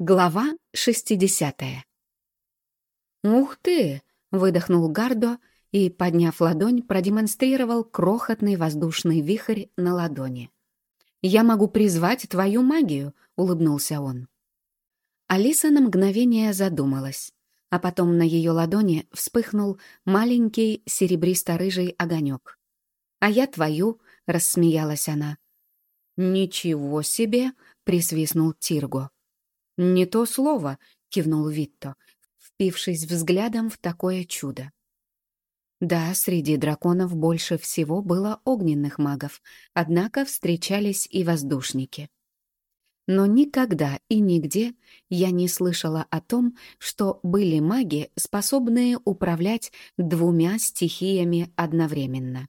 Глава 60 «Ух ты!» — выдохнул Гардо и, подняв ладонь, продемонстрировал крохотный воздушный вихрь на ладони. «Я могу призвать твою магию!» — улыбнулся он. Алиса на мгновение задумалась, а потом на ее ладони вспыхнул маленький серебристо-рыжий огонек. «А я твою!» — рассмеялась она. «Ничего себе!» — присвистнул Тирго. «Не то слово», — кивнул Витто, впившись взглядом в такое чудо. Да, среди драконов больше всего было огненных магов, однако встречались и воздушники. Но никогда и нигде я не слышала о том, что были маги, способные управлять двумя стихиями одновременно.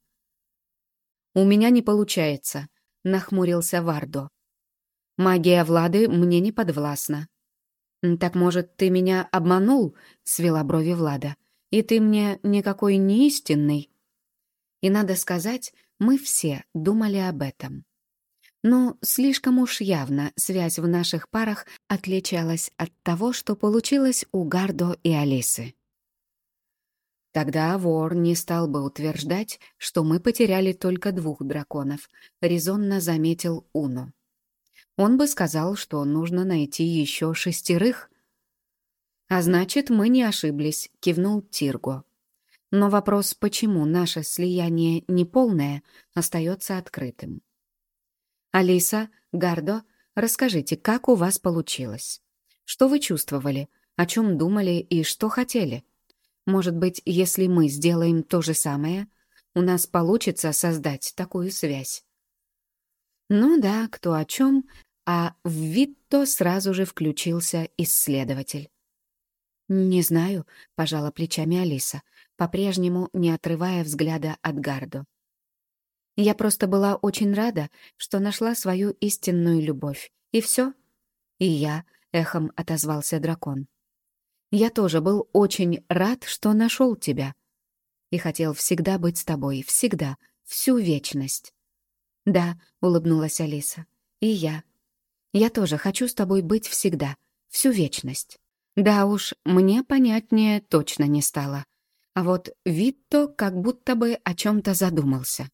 «У меня не получается», — нахмурился Вардо. Магия Влады мне не подвластна». «Так, может, ты меня обманул?» — свела брови Влада. «И ты мне никакой не истинный?» И надо сказать, мы все думали об этом. Но слишком уж явно связь в наших парах отличалась от того, что получилось у Гардо и Алисы. Тогда вор не стал бы утверждать, что мы потеряли только двух драконов, резонно заметил Уну он бы сказал, что нужно найти еще шестерых. «А значит, мы не ошиблись», — кивнул Тирго. Но вопрос, почему наше слияние неполное, остается открытым. «Алиса, Гардо, расскажите, как у вас получилось? Что вы чувствовали, о чем думали и что хотели? Может быть, если мы сделаем то же самое, у нас получится создать такую связь?» Ну да, кто о чем, а в Витто сразу же включился исследователь. «Не знаю», — пожала плечами Алиса, по-прежнему не отрывая взгляда от Гардо. «Я просто была очень рада, что нашла свою истинную любовь. И все?» «И я», — эхом отозвался дракон. «Я тоже был очень рад, что нашел тебя. И хотел всегда быть с тобой, всегда, всю вечность». «Да», — улыбнулась Алиса, — «и я». Я тоже хочу с тобой быть всегда, всю вечность. Да уж, мне понятнее точно не стало. А вот Витто как будто бы о чем-то задумался.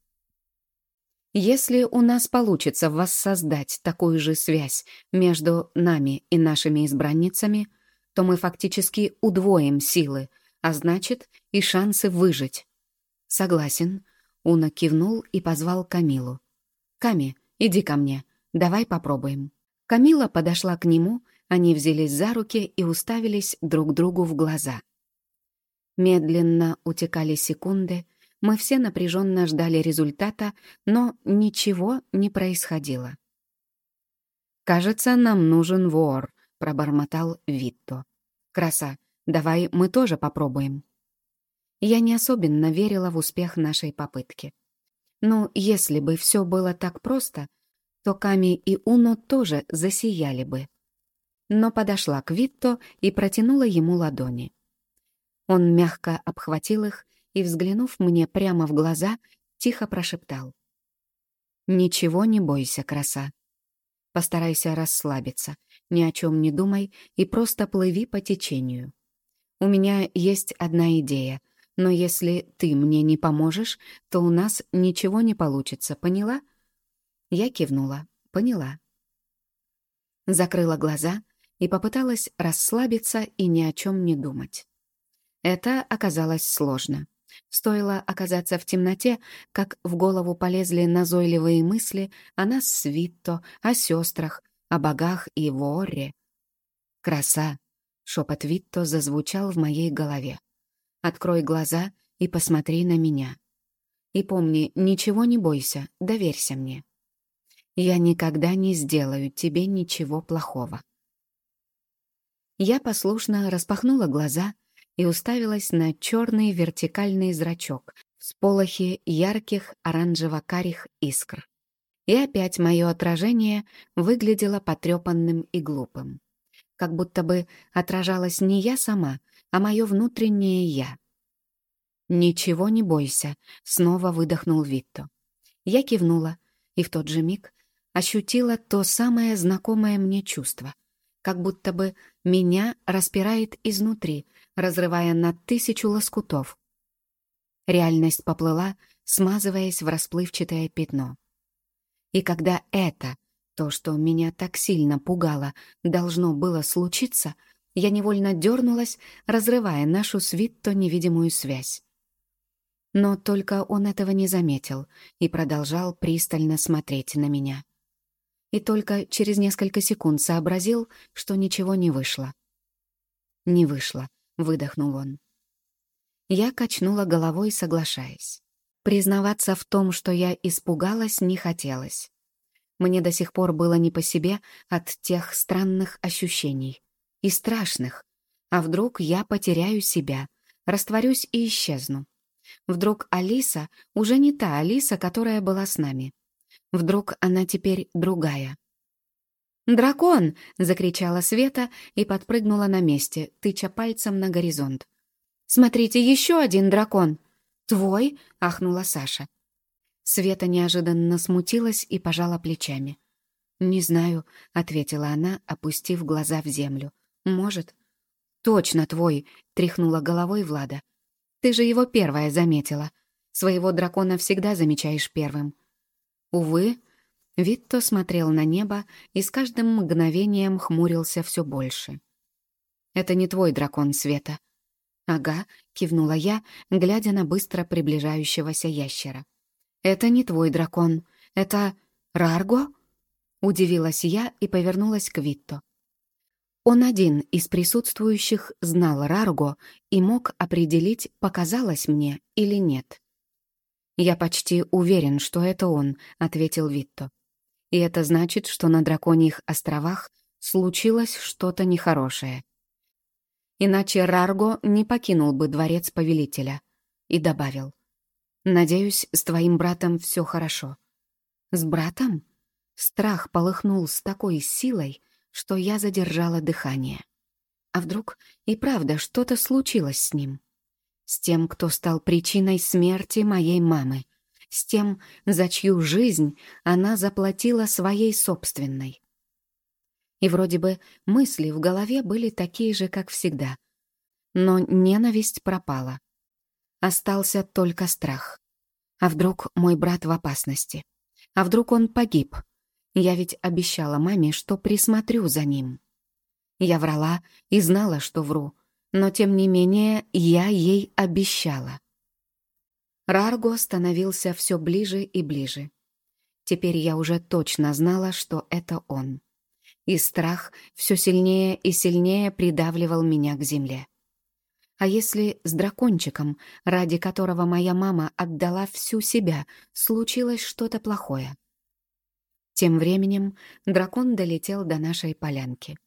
Если у нас получится воссоздать такую же связь между нами и нашими избранницами, то мы фактически удвоим силы, а значит и шансы выжить. Согласен. Уна кивнул и позвал Камилу. «Ками, иди ко мне, давай попробуем». Камила подошла к нему, они взялись за руки и уставились друг другу в глаза. Медленно утекали секунды, мы все напряженно ждали результата, но ничего не происходило. «Кажется, нам нужен вор», — пробормотал Витто. «Краса, давай мы тоже попробуем». Я не особенно верила в успех нашей попытки. Ну, если бы все было так просто, то Ками и Уно тоже засияли бы. Но подошла к Витто и протянула ему ладони. Он мягко обхватил их и, взглянув мне прямо в глаза, тихо прошептал. «Ничего не бойся, краса. Постарайся расслабиться, ни о чем не думай и просто плыви по течению. У меня есть одна идея, но если ты мне не поможешь, то у нас ничего не получится, поняла?» Я кивнула, поняла. Закрыла глаза и попыталась расслабиться и ни о чем не думать. Это оказалось сложно. Стоило оказаться в темноте, как в голову полезли назойливые мысли о нас с Витто, о сестрах, о богах и воре. «Краса!» — шепот Витто зазвучал в моей голове. «Открой глаза и посмотри на меня. И помни, ничего не бойся, доверься мне». Я никогда не сделаю тебе ничего плохого. Я послушно распахнула глаза и уставилась на черный вертикальный зрачок с полохи ярких оранжево-карих искр. И опять мое отражение выглядело потрепанным и глупым. Как будто бы отражалась не я сама, а мое внутреннее «я». «Ничего не бойся», — снова выдохнул Витто. Я кивнула, и в тот же миг ощутила то самое знакомое мне чувство. как будто бы меня распирает изнутри, разрывая на тысячу лоскутов. Реальность поплыла, смазываясь в расплывчатое пятно. И когда это, то, что меня так сильно пугало, должно было случиться, я невольно дернулась, разрывая нашу свитто невидимую связь. Но только он этого не заметил и продолжал пристально смотреть на меня. И только через несколько секунд сообразил, что ничего не вышло. «Не вышло», — выдохнул он. Я качнула головой, соглашаясь. Признаваться в том, что я испугалась, не хотелось. Мне до сих пор было не по себе от тех странных ощущений. И страшных. А вдруг я потеряю себя, растворюсь и исчезну? Вдруг Алиса уже не та Алиса, которая была с нами. Вдруг она теперь другая. «Дракон!» — закричала Света и подпрыгнула на месте, тыча пальцем на горизонт. «Смотрите, еще один дракон!» «Твой?» — ахнула Саша. Света неожиданно смутилась и пожала плечами. «Не знаю», — ответила она, опустив глаза в землю. «Может?» «Точно твой», — тряхнула головой Влада. Ты же его первая заметила. Своего дракона всегда замечаешь первым. Увы, Витто смотрел на небо и с каждым мгновением хмурился все больше. «Это не твой дракон, Света». «Ага», — кивнула я, глядя на быстро приближающегося ящера. «Это не твой дракон. Это Рарго?» Удивилась я и повернулась к Витто. Он один из присутствующих знал Рарго и мог определить, показалось мне или нет. «Я почти уверен, что это он», — ответил Витто. «И это значит, что на Драконьих островах случилось что-то нехорошее. Иначе Рарго не покинул бы дворец повелителя». И добавил. «Надеюсь, с твоим братом все хорошо». «С братом?» Страх полыхнул с такой силой, что я задержала дыхание. А вдруг и правда что-то случилось с ним? С тем, кто стал причиной смерти моей мамы, с тем, за чью жизнь она заплатила своей собственной. И вроде бы мысли в голове были такие же, как всегда. Но ненависть пропала. Остался только страх. А вдруг мой брат в опасности? А вдруг он погиб? Я ведь обещала маме, что присмотрю за ним. Я врала и знала, что вру, но тем не менее я ей обещала. Рарго становился все ближе и ближе. Теперь я уже точно знала, что это он. И страх все сильнее и сильнее придавливал меня к земле. А если с дракончиком, ради которого моя мама отдала всю себя, случилось что-то плохое? Тем временем дракон долетел до нашей полянки.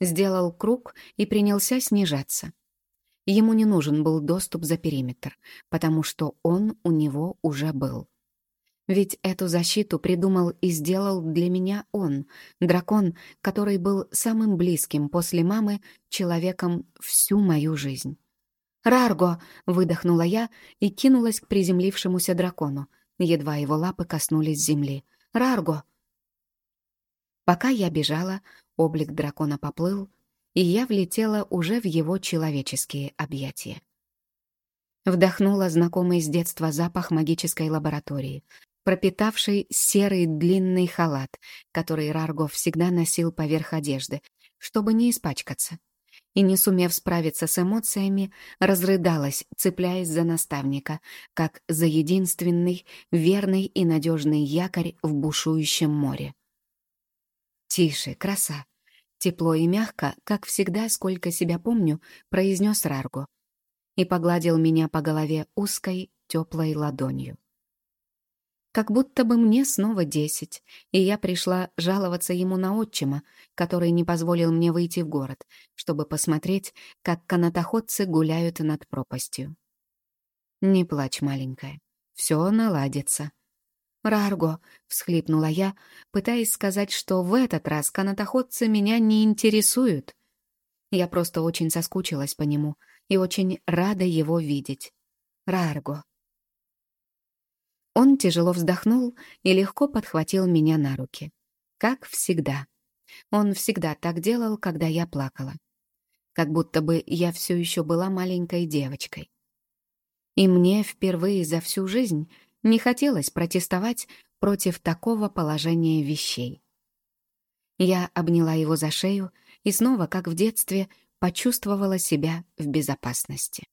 Сделал круг и принялся снижаться. Ему не нужен был доступ за периметр, потому что он у него уже был. Ведь эту защиту придумал и сделал для меня он, дракон, который был самым близким после мамы человеком всю мою жизнь. «Рарго!» — выдохнула я и кинулась к приземлившемуся дракону. Едва его лапы коснулись земли. «Рарго!» Пока я бежала, облик дракона поплыл, и я влетела уже в его человеческие объятия. Вдохнула знакомый с детства запах магической лаборатории, пропитавший серый длинный халат, который Рарго всегда носил поверх одежды, чтобы не испачкаться. И, не сумев справиться с эмоциями, разрыдалась, цепляясь за наставника, как за единственный, верный и надежный якорь в бушующем море. «Тише, краса!» Тепло и мягко, как всегда, сколько себя помню, произнес Рарго и погладил меня по голове узкой, теплой ладонью. Как будто бы мне снова десять, и я пришла жаловаться ему на отчима, который не позволил мне выйти в город, чтобы посмотреть, как канатоходцы гуляют над пропастью. «Не плачь, маленькая, все наладится», «Рарго», — всхлипнула я, пытаясь сказать, что в этот раз канатоходцы меня не интересуют. Я просто очень соскучилась по нему и очень рада его видеть. «Рарго». Он тяжело вздохнул и легко подхватил меня на руки. Как всегда. Он всегда так делал, когда я плакала. Как будто бы я все еще была маленькой девочкой. И мне впервые за всю жизнь не хотелось протестовать против такого положения вещей. Я обняла его за шею и снова, как в детстве, почувствовала себя в безопасности.